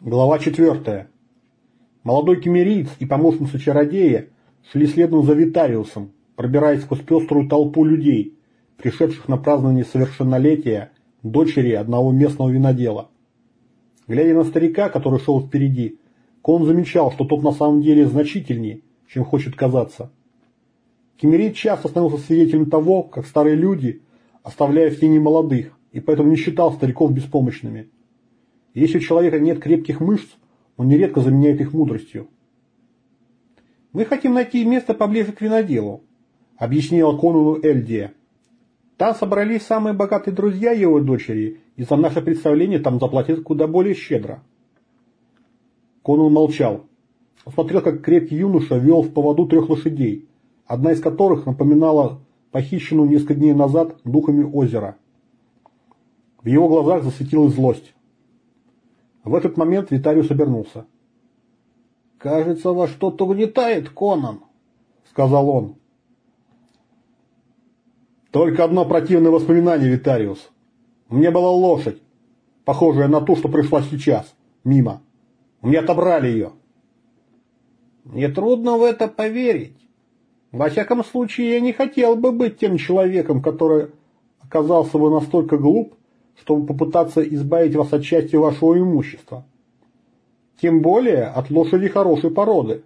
Глава четвертая. Молодой кемериец и помощница чародея шли следом за Витариусом, пробираясь сквозь пеструю толпу людей, пришедших на празднование совершеннолетия дочери одного местного винодела. Глядя на старика, который шел впереди, Кон замечал, что тот на самом деле значительнее, чем хочет казаться. Кемерит часто становился свидетелем того, как старые люди, оставляя в тени молодых, и поэтому не считал стариков беспомощными. Если у человека нет крепких мышц, он нередко заменяет их мудростью. «Мы хотим найти место поближе к виноделу», — объяснила Конуну Эльдия. «Там собрались самые богатые друзья его дочери, и за наше представление там заплатят куда более щедро». Конун молчал. Он смотрел, как крепкий юноша вел в поводу трех лошадей, одна из которых напоминала похищенную несколько дней назад духами озера. В его глазах засветилась злость. В этот момент Витариус обернулся. «Кажется, вас что-то угнетает, Конан», — сказал он. «Только одно противное воспоминание, Витариус. У меня была лошадь, похожая на ту, что пришла сейчас, мимо. У меня отобрали ее». «Мне трудно в это поверить. Во всяком случае, я не хотел бы быть тем человеком, который оказался бы настолько глуп, чтобы попытаться избавить вас от части вашего имущества. Тем более от лошади хорошей породы.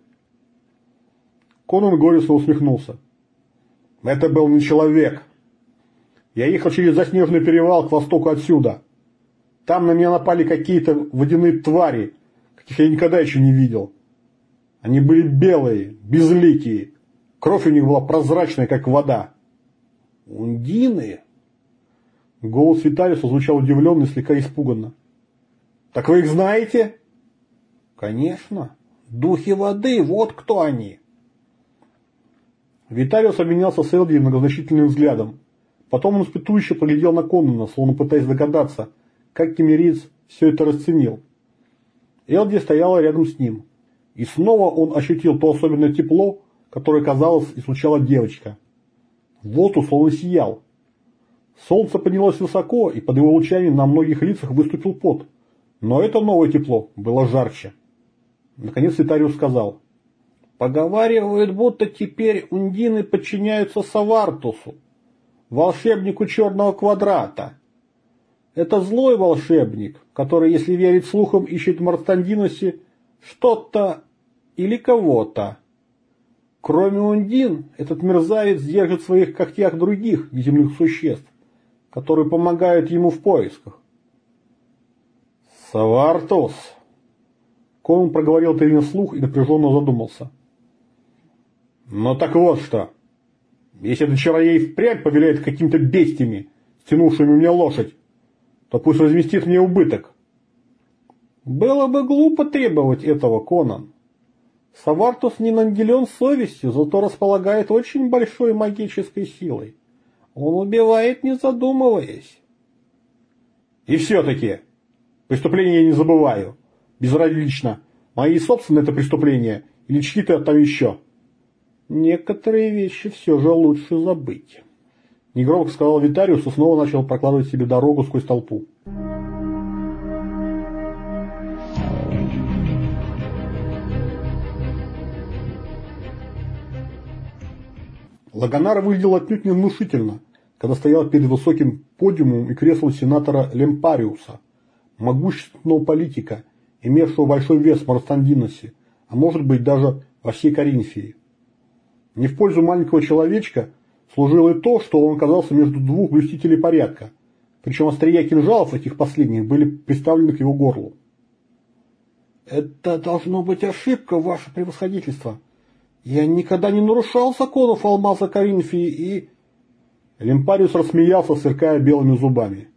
Конан горестно усмехнулся. Это был не человек. Я ехал через заснеженный перевал к востоку отсюда. Там на меня напали какие-то водяные твари, каких я никогда еще не видел. Они были белые, безликие. Кровь у них была прозрачная, как вода. Ундины? Голос Виталиуса звучал удивленно и слегка испуганно. «Так вы их знаете?» «Конечно. Духи воды, вот кто они!» Виталиус обменялся с Элди многозначительным взглядом. Потом он испытующе поглядел на Коннана, словно пытаясь догадаться, как Кемериц все это расценил. Элди стояла рядом с ним. И снова он ощутил то особенное тепло, которое, казалось, излучала девочка. Вот условно сиял. Солнце поднялось высоко, и под его лучами на многих лицах выступил пот. Но это новое тепло было жарче. Наконец Витариус сказал. Поговаривают, будто теперь ундины подчиняются Савартусу, волшебнику черного квадрата. Это злой волшебник, который, если верить слухам, ищет в Марстандиносе что-то или кого-то. Кроме ундин, этот мерзавец держит в своих когтях других неземных существ которые помогают ему в поисках. «Савартус!» Конун проговорил имя вслух и напряженно задумался. «Ну так вот что. Если этот чародей впрямь повеляет какими-то бестиями, стянувшими мне лошадь, то пусть возместит мне убыток». «Было бы глупо требовать этого, Конан. Савартус не наделен совестью, зато располагает очень большой магической силой. Он убивает, не задумываясь. И все-таки, преступления я не забываю. Безразлично, мои собственные это преступления или чьи-то там еще. Некоторые вещи все же лучше забыть. Негромко сказал Витариус и снова начал прокладывать себе дорогу сквозь толпу. Лагонар выглядел отнюдь не внушительно, когда стоял перед высоким подиумом и креслом сенатора Лемпариуса, могущественного политика, имевшего большой вес в Марстандиносе, а может быть даже во всей Коринфии. Не в пользу маленького человечка служило и то, что он оказался между двух блюстителей порядка, причем острия кинжалов этих последних были приставлены к его горлу. «Это должно быть ошибка, ваше превосходительство», я никогда не нарушал законов Алмаза Коринфии и... Лимпариус рассмеялся, сверкая белыми зубами.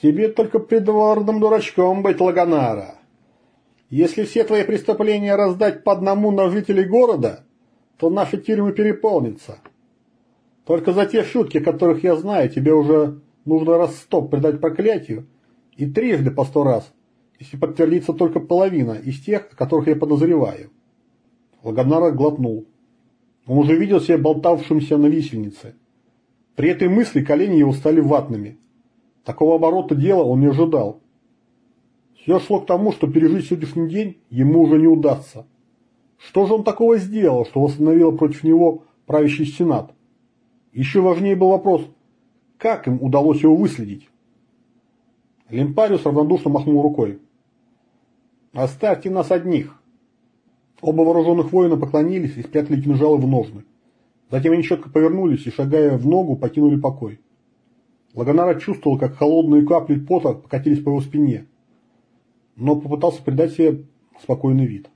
Тебе только придворным дурачком быть, Лагонара. Если все твои преступления раздать по одному на жителей города, то наши тюрьмы переполнятся. Только за те шутки, которых я знаю, тебе уже нужно раз сто предать проклятию, и трижды по сто раз, если подтвердится только половина из тех, о которых я подозреваю. Лагонара глотнул. Он уже видел себя болтавшимся на висельнице. При этой мысли колени его стали ватными. Такого оборота дела он не ожидал. Все шло к тому, что пережить сегодняшний день ему уже не удастся. Что же он такого сделал, что восстановило против него правящий сенат? Еще важнее был вопрос, как им удалось его выследить? Лимпариус равнодушно махнул рукой. «Оставьте нас одних!» Оба вооруженных воина поклонились и спрятали кинжалы в ножны. Затем они четко повернулись и, шагая в ногу, покинули покой. Лагонара чувствовал, как холодные капли пота покатились по его спине, но попытался придать себе спокойный вид.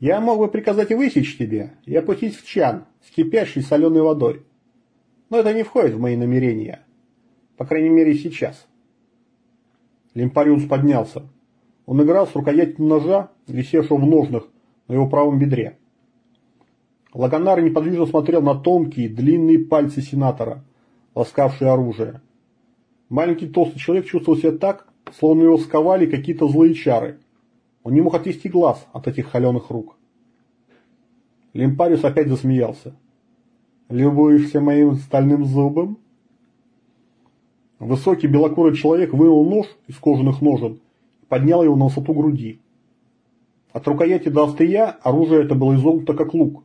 «Я мог бы приказать высечь тебе и опустить в чан с кипящей соленой водой, но это не входит в мои намерения, по крайней мере сейчас». Лимпариус поднялся. Он играл с рукоятью ножа, висевшего в ножнах на его правом бедре. Лагонар неподвижно смотрел на тонкие, длинные пальцы сенатора, ласкавшие оружие. Маленький толстый человек чувствовал себя так, словно его сковали какие-то злые чары. Он не мог отвести глаз от этих холеных рук. Лимпариус опять засмеялся. «Любуешься моим стальным зубом?» Высокий белокурый человек вынул нож из кожаных ножен и поднял его на высоту груди. От рукояти до острия оружие это было изогнуто как лук.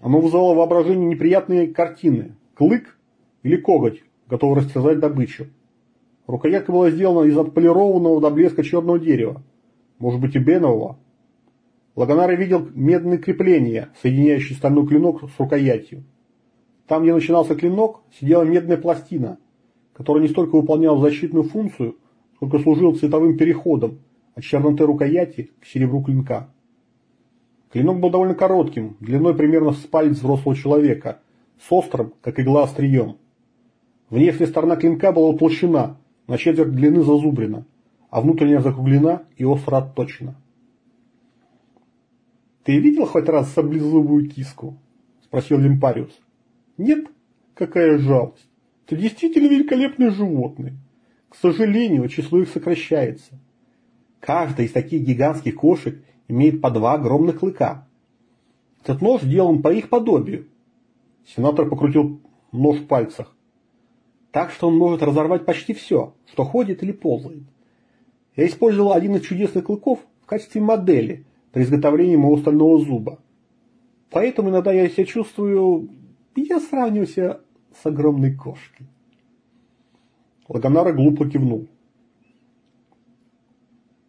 Оно вызывало воображение неприятные картины. Клык или коготь, готовый растерзать добычу. Рукоятка была сделана из отполированного до блеска черного дерева, может быть и бенового. Лагонар видел медные крепления, соединяющие стальной клинок с рукоятью. Там, где начинался клинок, сидела медная пластина, которая не столько выполняла защитную функцию, сколько служила цветовым переходом от черноты рукояти к серебру клинка. Клинок был довольно коротким, длиной примерно с палец взрослого человека, с острым, как игла, острием. Внешняя сторона клинка была утолщена, на четверть длины зазубрена, а внутренняя закруглена и остро отточена. «Ты видел хоть раз саблезубую киску?» – спросил Лимпариус. «Нет? Какая жалость. Это действительно великолепные животные. К сожалению, число их сокращается. Каждая из таких гигантских кошек имеет по два огромных клыка. Этот нож сделан по их подобию. Сенатор покрутил нож в пальцах. Так что он может разорвать почти все, что ходит или ползает. Я использовал один из чудесных клыков в качестве модели при изготовлении моего стального зуба. Поэтому иногда я себя чувствую... Я сравниваю себя с огромной кошкой. Лагонара глупо кивнул.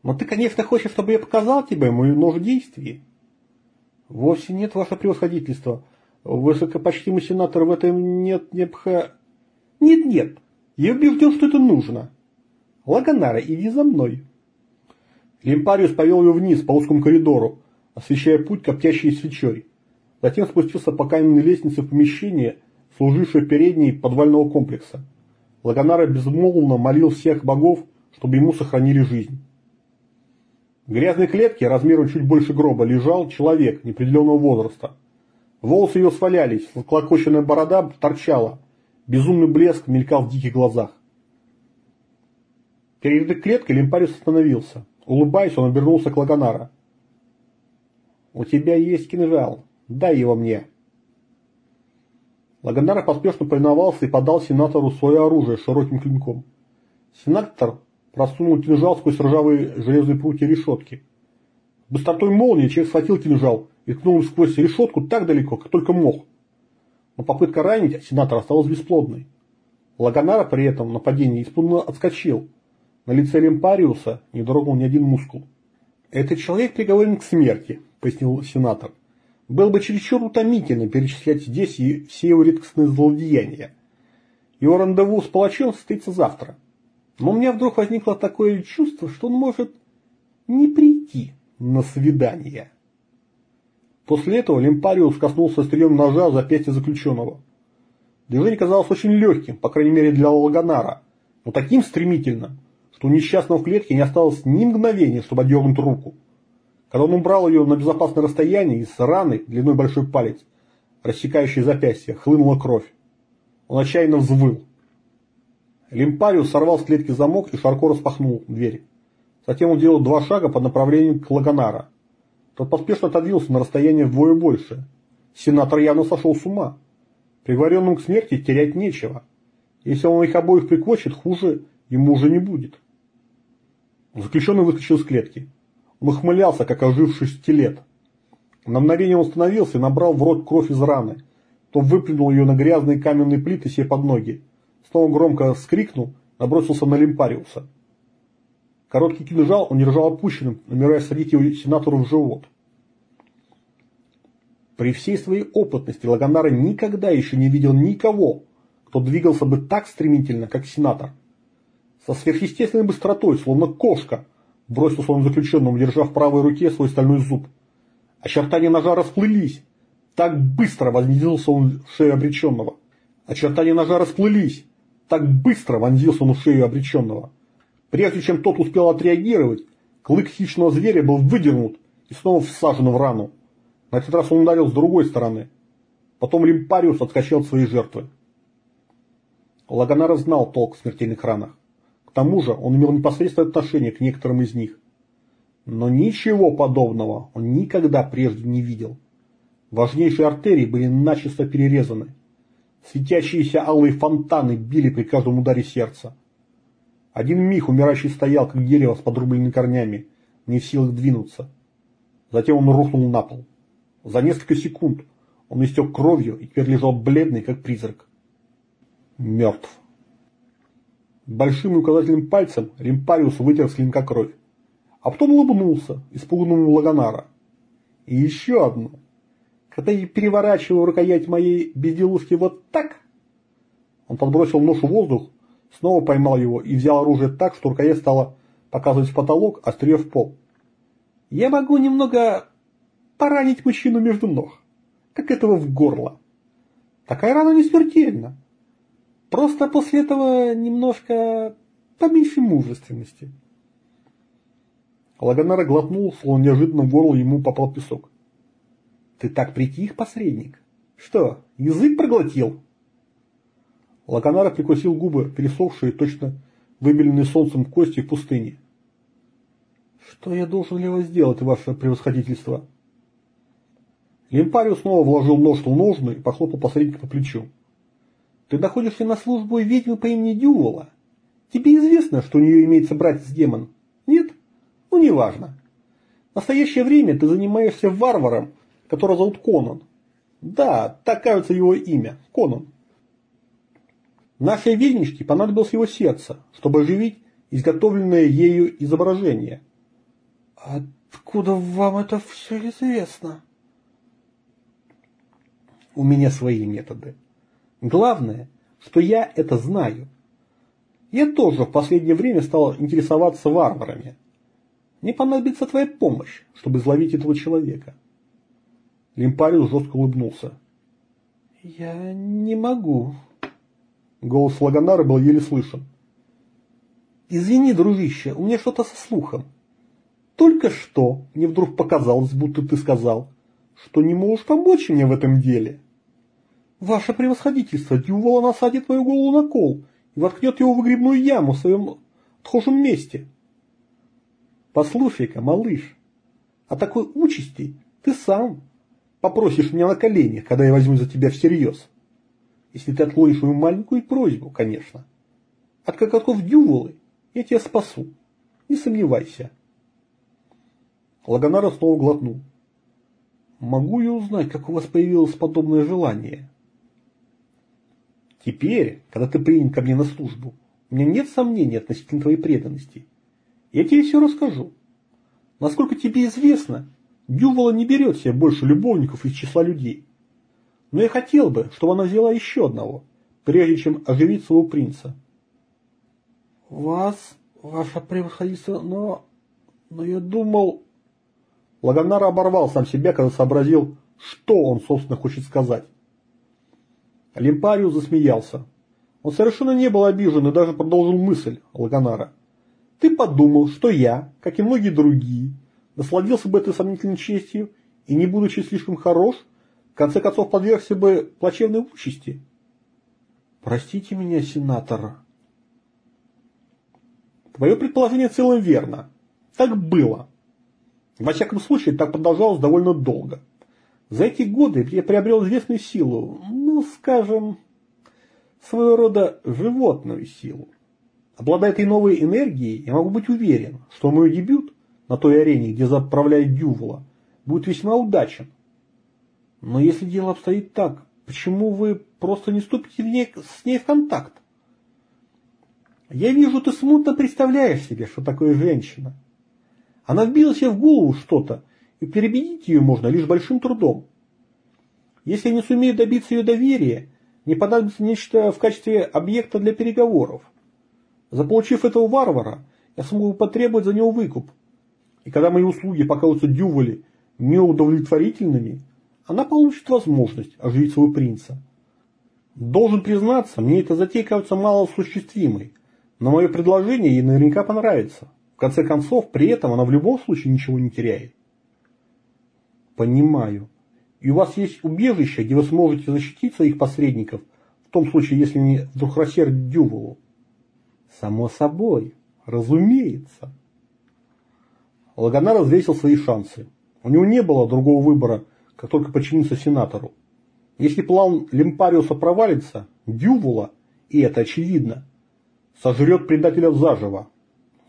Но ты, конечно, хочешь, чтобы я показал тебе мой нож действий? Вовсе нет, ваше превосходительство. Высокопочтимый сенатор в этом нет необха... Нет-нет, я убежден, что это нужно. Лагонара, иди за мной. Лимпариус повел ее вниз по узкому коридору, освещая путь коптящей свечой. Затем спустился по каменной лестнице в помещение, служившее передней подвального комплекса. Лагонара безмолвно молил всех богов, чтобы ему сохранили жизнь. В грязной клетке, размером чуть больше гроба, лежал человек неопределенного возраста. Волосы ее свалялись, клокоченная борода торчала. Безумный блеск мелькал в диких глазах. Перед клеткой Лимпарис остановился. Улыбаясь, он обернулся к Лагонара. «У тебя есть кинжал. Дай его мне». Лагонар поспешно повиновался и подал сенатору свое оружие широким клинком. Сенатор просунул кинжал сквозь ржавые железные прутья решетки. Быстротой молнии человек схватил кинжал и ткнул сквозь решетку так далеко, как только мог. Но попытка ранить сенатора осталась бесплодной. Лагонара при этом нападении испуганно отскочил. На лице Лемпариуса не дрогнул ни один мускул. «Этот человек приговорен к смерти», — пояснил сенатор. «Было бы чересчур утомительно перечислять здесь и все его редкостные злодеяния. Его рандеву с палачом состоится завтра. Но у меня вдруг возникло такое чувство, что он может не прийти на свидание. После этого Лемпариус коснулся острием ножа запястья заключенного. Движение казалось очень легким, по крайней мере для Лагонара, но таким стремительным, что у несчастного в клетке не осталось ни мгновения, чтобы отдернуть руку. Когда он убрал ее на безопасное расстояние, из раны длиной большой палец, рассекающей запястье, хлынула кровь. Он отчаянно взвыл. Лимпариус сорвал с клетки замок и широко распахнул дверь. Затем он делал два шага по направлению к Лагонара. Тот поспешно отодвинулся на расстояние вдвое больше. Сенатор явно сошел с ума. Приговоренным к смерти терять нечего. Если он их обоих приквочит, хуже ему уже не будет. Заключенный выскочил из клетки. Он ухмылялся, как оживший стилет. На мгновение он остановился и набрал в рот кровь из раны. То выплюнул ее на грязные каменные плиты себе под ноги. Снова громко вскрикнул, набросился на Лимпариуса. Короткий кинжал он держал опущенным, намеряя садить его сенатору в живот. При всей своей опытности Лагонара никогда еще не видел никого, кто двигался бы так стремительно, как сенатор. Со сверхъестественной быстротой, словно кошка, бросился он заключенному, держа в правой руке свой стальной зуб. Очертания ножа расплылись. Так быстро вонзился он в шею обреченного. Очертания ножа расплылись. Так быстро вонзился он в шею обреченного. Прежде чем тот успел отреагировать, клык хищного зверя был выдернут и снова всажен в рану. На этот раз он ударил с другой стороны. Потом Лимпариус отскочил от своей жертвы. Лагонара знал толк в смертельных ранах. К тому же он имел непосредственное отношение к некоторым из них. Но ничего подобного он никогда прежде не видел. Важнейшие артерии были начисто перерезаны. Светящиеся алые фонтаны били при каждом ударе сердца. Один миг умирающий стоял, как дерево с подрубленными корнями, не в силах двинуться. Затем он рухнул на пол. За несколько секунд он истек кровью и теперь лежал бледный, как призрак. Мертв. Большим и указательным пальцем Римпариус вытер с клинка кровь. А потом улыбнулся, испуганному Лагонара. И еще одно. Когда я переворачиваю рукоять моей безделушки вот так, он подбросил нож в воздух, снова поймал его и взял оружие так, что рукоять стала показывать в потолок, острие в пол. Я могу немного поранить мужчину между ног, как этого в горло. Такая рана не смертельна. Просто после этого немножко поменьше мужественности. Лагонара глотнул, словно неожиданно в горло ему попал песок. «Ты так притих, посредник? Что, язык проглотил?» Лагонара прикусил губы, пересохшие, точно выбеленные солнцем кости в пустыне. «Что я должен для вас сделать, ваше превосходительство?» Лимпарио снова вложил нож в ножны и похлопал посредника по плечу. Ты находишься на службу ведьмы по имени Дювола. Тебе известно, что у нее имеется братец-демон? Нет? Ну, неважно. В настоящее время ты занимаешься варваром, которого зовут Конан. Да, так кажется его имя. Конан. Нашей ведьмичке понадобилось его сердце, чтобы оживить изготовленное ею изображение. Откуда вам это все известно? У меня свои методы. Главное, что я это знаю. Я тоже в последнее время стал интересоваться варварами. Мне понадобится твоя помощь, чтобы изловить этого человека. Лимпариус жестко улыбнулся. Я не могу. Голос Лагонара был еле слышен. Извини, дружище, у меня что-то со слухом. Только что мне вдруг показалось, будто ты сказал, что не можешь помочь мне в этом деле. Ваше превосходительство, Дьювола насадит мою голову на кол и воткнет его в выгребную яму в своем отхожем месте. Послушай-ка, малыш, о такой участи ты сам попросишь меня на коленях, когда я возьму за тебя всерьез. Если ты отклонишь мою маленькую просьбу, конечно. От коготков Дьюволы я тебя спасу, не сомневайся. Лагонара снова глотнул. Могу я узнать, как у вас появилось подобное желание? Теперь, когда ты принят ко мне на службу, у меня нет сомнений относительно твоей преданности. Я тебе все расскажу. Насколько тебе известно, Дювола не берет себе больше любовников из числа людей. Но я хотел бы, чтобы она взяла еще одного, прежде чем оживить своего принца. Вас, ваше превосходительство, но... Но я думал... Лагонара оборвал сам себя, когда сообразил, что он, собственно, хочет сказать. Лимпариус засмеялся. Он совершенно не был обижен и даже продолжил мысль Лагонара. Ты подумал, что я, как и многие другие, насладился бы этой сомнительной честью и, не будучи слишком хорош, в конце концов подвергся бы плачевной участи? Простите меня, сенатор. Твое предположение целым верно. Так было. Во всяком случае, так продолжалось довольно долго. За эти годы я приобрел известную силу, ну, скажем, своего рода животную силу. Обладая этой новой энергией, я могу быть уверен, что мой дебют на той арене, где заправляет Дювола, будет весьма удачен. Но если дело обстоит так, почему вы просто не вступите в ней, с ней в контакт? Я вижу, ты смутно представляешь себе, что такое женщина. Она вбила себе в голову что-то, и перебедить ее можно лишь большим трудом. Если я не сумею добиться ее доверия, не понадобится нечто в качестве объекта для переговоров. Заполучив этого варвара, я смогу потребовать за него выкуп. И когда мои услуги покажутся Дювали неудовлетворительными, она получит возможность оживить своего принца. Должен признаться, мне эта затея кажется малоосуществимой, но мое предложение ей наверняка понравится. В конце концов, при этом она в любом случае ничего не теряет. Понимаю. И у вас есть убежище, где вы сможете защитить своих посредников, в том случае, если они вдруг рассердят Дюволу. Само собой, разумеется. Лагана развесил свои шансы. У него не было другого выбора, как только подчиниться сенатору. Если план Лимпариуса провалится, Дювола, и это очевидно, сожрет предателя заживо.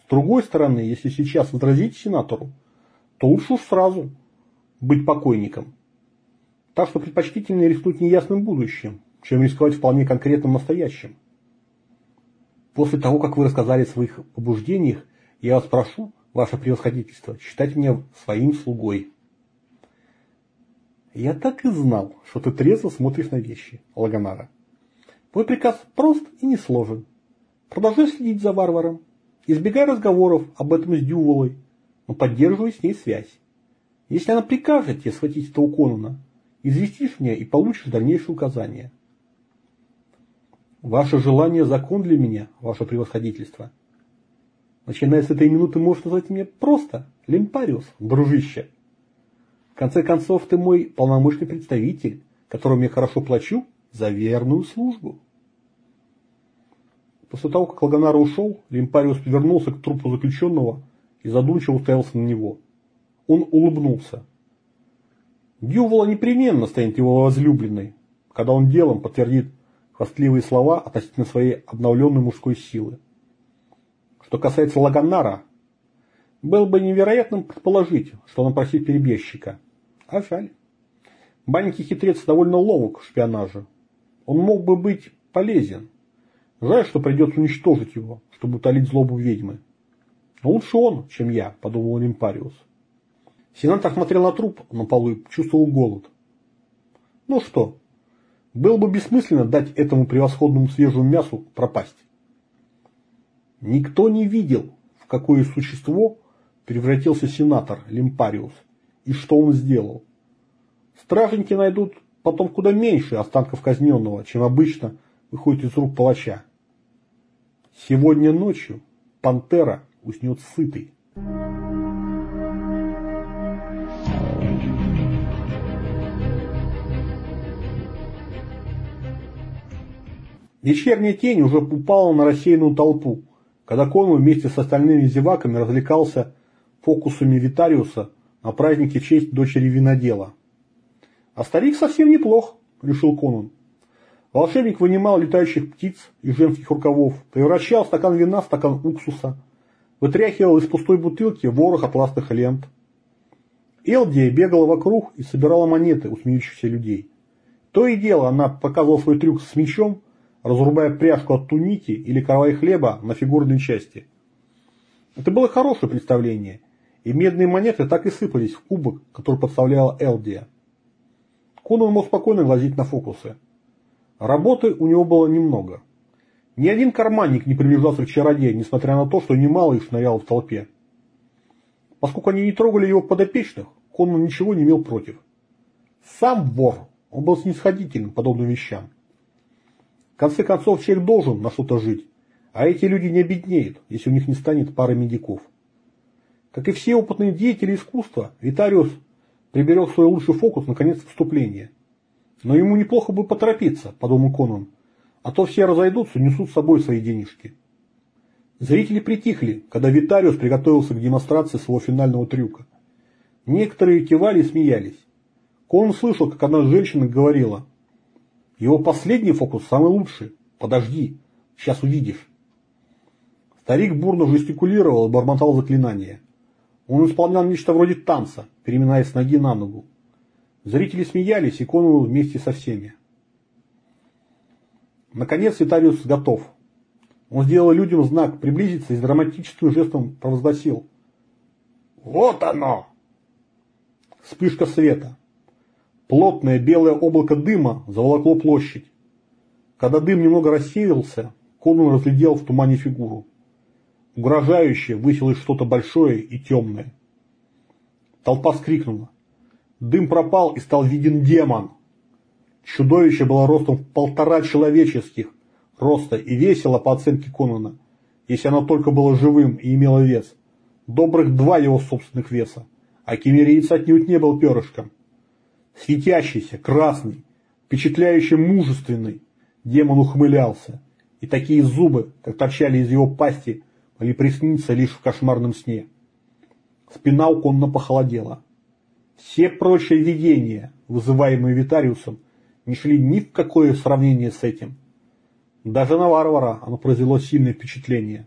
С другой стороны, если сейчас возразить сенатору, то лучше уж сразу быть покойником. Так что предпочтительнее рискнуть неясным будущим, чем рисковать вполне конкретным настоящим. После того, как вы рассказали о своих побуждениях, я вас прошу, ваше превосходительство, считать меня своим слугой. Я так и знал, что ты трезво смотришь на вещи, Лагонара. Мой приказ прост и несложен. Продолжай следить за варваром. Избегай разговоров об этом с Дюволой, но поддерживай с ней связь. Если она прикажет тебе схватить этого Конуна, известишь меня и получишь дальнейшие указания. Ваше желание – закон для меня, ваше превосходительство. Начиная с этой минуты можешь назвать меня просто Лемпариус, дружище. В конце концов, ты мой полномочный представитель, которому я хорошо плачу за верную службу. После того, как Лагонара ушел, Лимпариус повернулся к трупу заключенного и задумчиво уставился на него. Он улыбнулся. Дьювола непременно станет его возлюбленной, когда он делом подтвердит хвастливые слова относительно своей обновленной мужской силы. Что касается Лагонара, было бы невероятным предположить, что он просит перебежчика. А жаль. Маленький хитрец довольно ловок в шпионаже. Он мог бы быть полезен, Жаль, что придется уничтожить его, чтобы утолить злобу ведьмы. Но лучше он, чем я, подумал Олимпариус. Сенатор смотрел на труп на полу и чувствовал голод. Ну что, было бы бессмысленно дать этому превосходному свежему мясу пропасть. Никто не видел, в какое существо превратился сенатор Лимпариус и что он сделал. Стражники найдут потом куда меньше останков казненного, чем обычно выходит из рук палача. Сегодня ночью пантера уснет сытый. Вечерняя тень уже упала на рассеянную толпу, когда Конвой вместе с остальными зеваками развлекался фокусами Витариуса на празднике в честь дочери винодела. А старик совсем неплох, решил Конун. Волшебник вынимал летающих птиц из женских рукавов, превращал стакан вина в стакан уксуса, вытряхивал из пустой бутылки ворох атласных лент. Элдия бегала вокруг и собирала монеты у смеющихся людей. То и дело она показывала свой трюк с мечом, разрубая пряжку от туники или каравай хлеба на фигурные части. Это было хорошее представление, и медные монеты так и сыпались в кубок, который подставляла Элдия. Конан мог спокойно глазеть на фокусы. Работы у него было немного. Ни один карманник не приближался к чародею, несмотря на то, что немало их шныряло в толпе. Поскольку они не трогали его подопечных, Конан ничего не имел против. Сам вор, он был снисходителен к подобным вещам. Конце концов, человек должен на что-то жить, а эти люди не обеднеют, если у них не станет пары медиков. Как и все опытные деятели искусства, Витариус приберег свой лучший фокус на конец выступления – но ему неплохо бы поторопиться, подумал Конан, а то все разойдутся и несут с собой свои денежки. Зрители притихли, когда Витариус приготовился к демонстрации своего финального трюка. Некоторые кивали и смеялись. Конан слышал, как одна женщина говорила, «Его последний фокус самый лучший. Подожди, сейчас увидишь». Старик бурно жестикулировал и бормотал заклинания. Он исполнял нечто вроде танца, переминаясь с ноги на ногу. Зрители смеялись, и Конан вместе со всеми. Наконец Витариус готов. Он сделал людям знак приблизиться и с драматическим жестом провозгласил. «Вот оно!» Вспышка света. Плотное белое облако дыма заволокло площадь. Когда дым немного рассеялся, Конан разглядел в тумане фигуру. Угрожающе высилось что-то большое и темное. Толпа скрикнула. Дым пропал и стал виден демон. Чудовище было ростом в полтора человеческих роста и весило, по оценке Конана, если оно только было живым и имело вес, добрых два его собственных веса, а кемериец отнюдь не был перышком. Светящийся, красный, впечатляюще мужественный, демон ухмылялся, и такие зубы, как торчали из его пасти, могли присниться лишь в кошмарном сне. Спина у Конна похолодела. Все прочие видения, вызываемые Витариусом, не шли ни в какое сравнение с этим. Даже на варвара оно произвело сильное впечатление.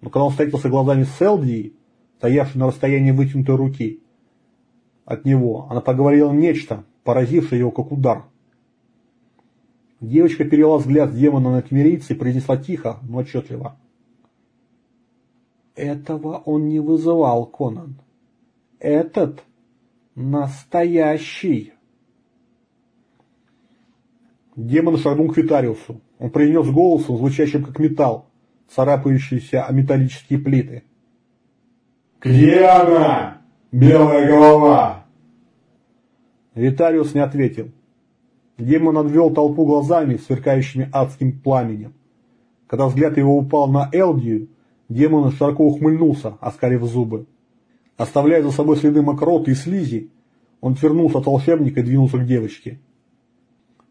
Но когда он встретился глазами с Селдией, стоявшей на расстоянии вытянутой руки, от него она поговорила нечто, поразившее его как удар. Девочка перевела взгляд демона на кемерийца и произнесла тихо, но отчетливо. Этого он не вызывал, Конан. Этот настоящий. Демон шагнул к Витариусу. Он произнес голосом, звучащим как металл, царапающийся о металлические плиты. «Где она, белая голова?» Витариус не ответил. Демон отвел толпу глазами, сверкающими адским пламенем. Когда взгляд его упал на Элдию, демон широко ухмыльнулся, оскалив зубы. Оставляя за собой следы мокроты и слизи, он отвернулся от волшебника и двинулся к девочке.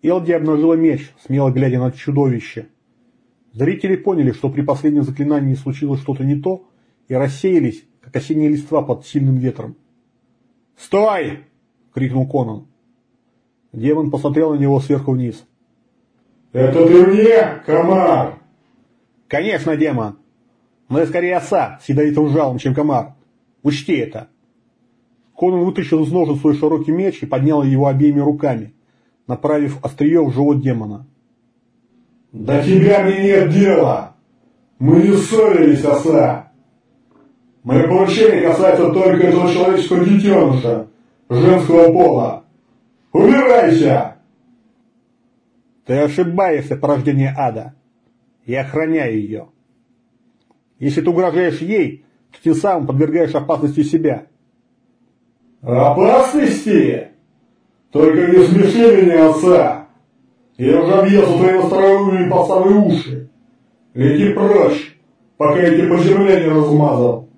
Элди обнажила меч, смело глядя на чудовище. Зрители поняли, что при последнем заклинании случилось что-то не то, и рассеялись, как осенние листва под сильным ветром. «Стой!» — крикнул Конан. Демон посмотрел на него сверху вниз. «Это ты мне, комар?» «Конечно, демон. Но я скорее оса с ядовитым жалом, чем комар. Учти это». Конан вытащил из ножен свой широкий меч и поднял его обеими руками направив острие в живот демона. «До тебя мне нет дела! Мы не ссорились, оса! Мои поручения касаются только этого человеческого детеныша, женского пола! Убирайся!» «Ты ошибаешься, порождение ада! Я охраняю ее! Если ты угрожаешь ей, то тем самым подвергаешь опасности себя!» «Опасности?» Только не смеши меня, отца! Я уже объелся твоими остроумными по самые уши. Лети прочь, пока я тебе по земле не размазал.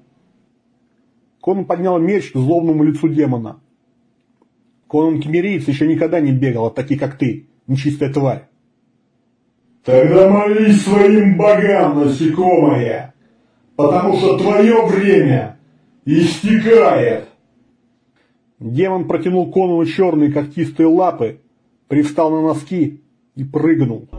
Конан поднял меч к злобному лицу демона. Конан Кемерийц еще никогда не бегал от таких, как ты, нечистая тварь. Тогда молись своим богам, насекомое, потому что твое время истекает. Демон протянул Конану черные когтистые лапы, привстал на носки и прыгнул.